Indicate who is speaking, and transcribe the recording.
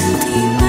Speaker 1: deep.